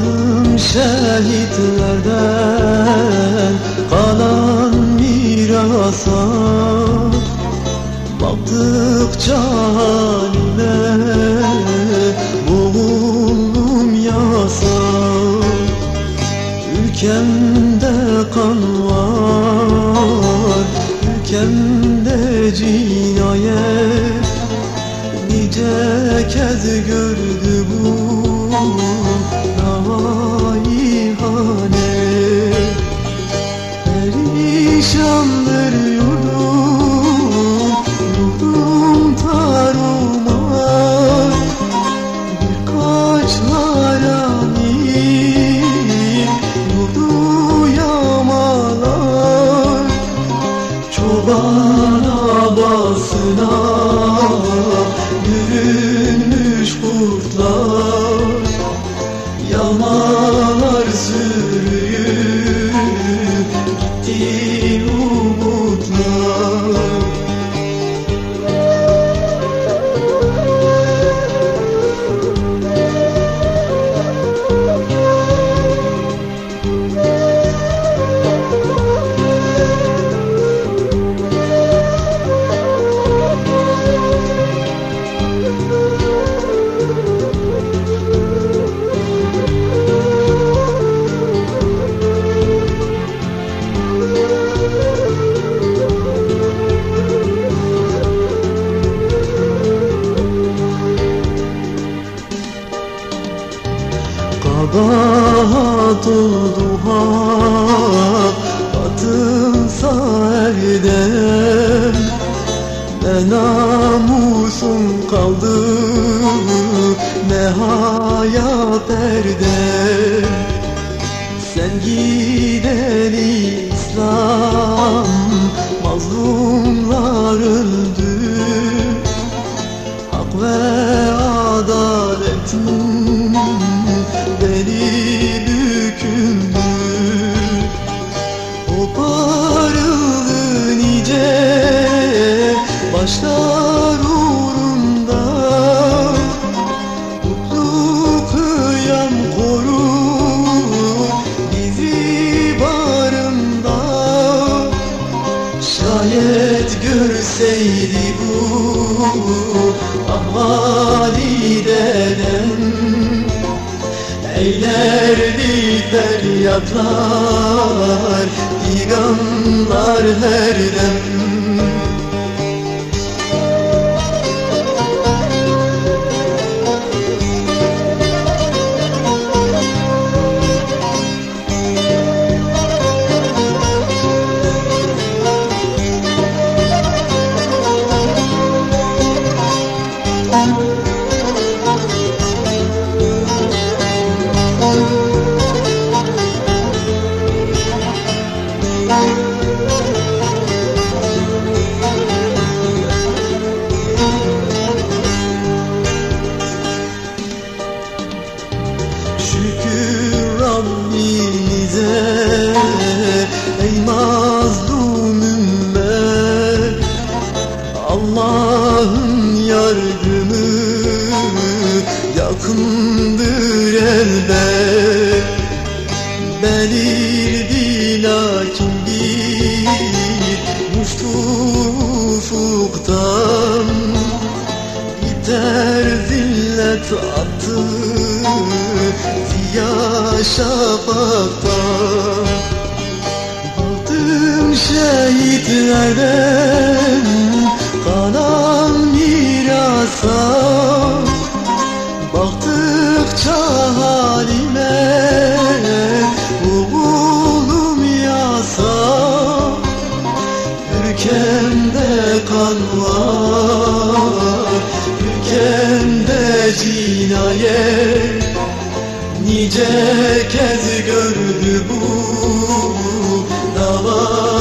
Baktım şehitlerden kalan mirasa Baktıkça halime boğuldum yasa. Ülkemde kan var, ülkemde cinayet. Nice kez gördü bu Perişandır yurdum, yurdum tarumar Birkaç harami yurdu yamalar Çoban abasına Kabahat oldu hak Batılsa erdem Ne namusum kaldı Ne hayat erdem Sen gideli başlar uğrunda Mutlu kıyam korur bizi barında. Şayet görseydi bu ahvali deden Eylerdi feryatlar Diganlar her Şükür Rabbimize. Ey mazlum ümmet Allah'ın yardımı Yakındır elbet. Belirdi lakin bir Muştu ufuktan Biter zillet attı şafakta Baktım şehitlerden Kalan mirasa Baktıkça halime Oğlum yasa. Ülkemde kan var Ülkemde cinayet Nice kez gördü bu dava